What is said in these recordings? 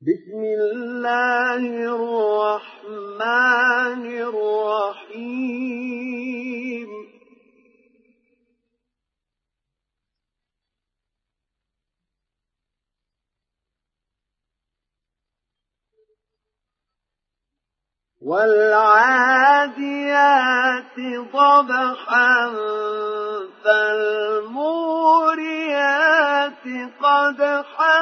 بسم الله الرحمن الرحيم. والعاديات ضبحا فالموريات قدحا.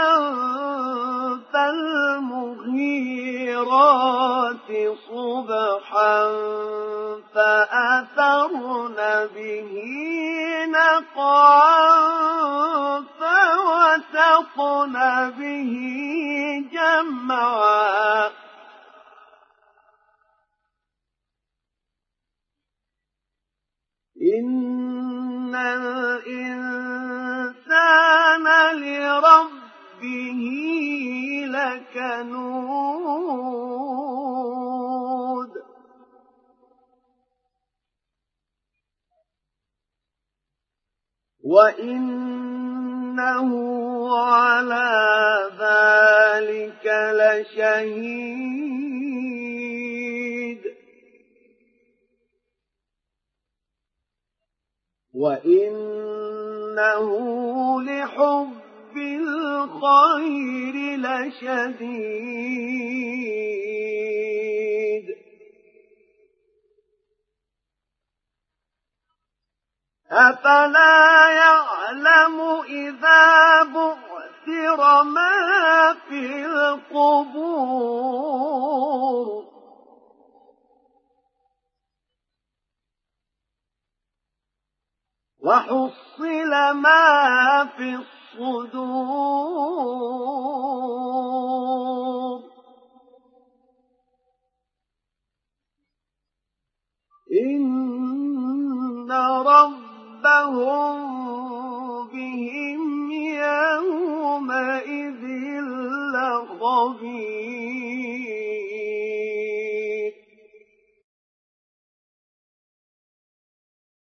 فالمغيرات صبحا فأثرن به نقعا فوسطن به جمعا. إن الإنسان لربه لكنود وإنه على ذلك لشهيد. وإنه لحب الخير لشديد. أفلا يعلم إذا بعثر ما في القبور؟ وحصل ما في الصدور الصدور إن ربهم بهم يومئذ لخبير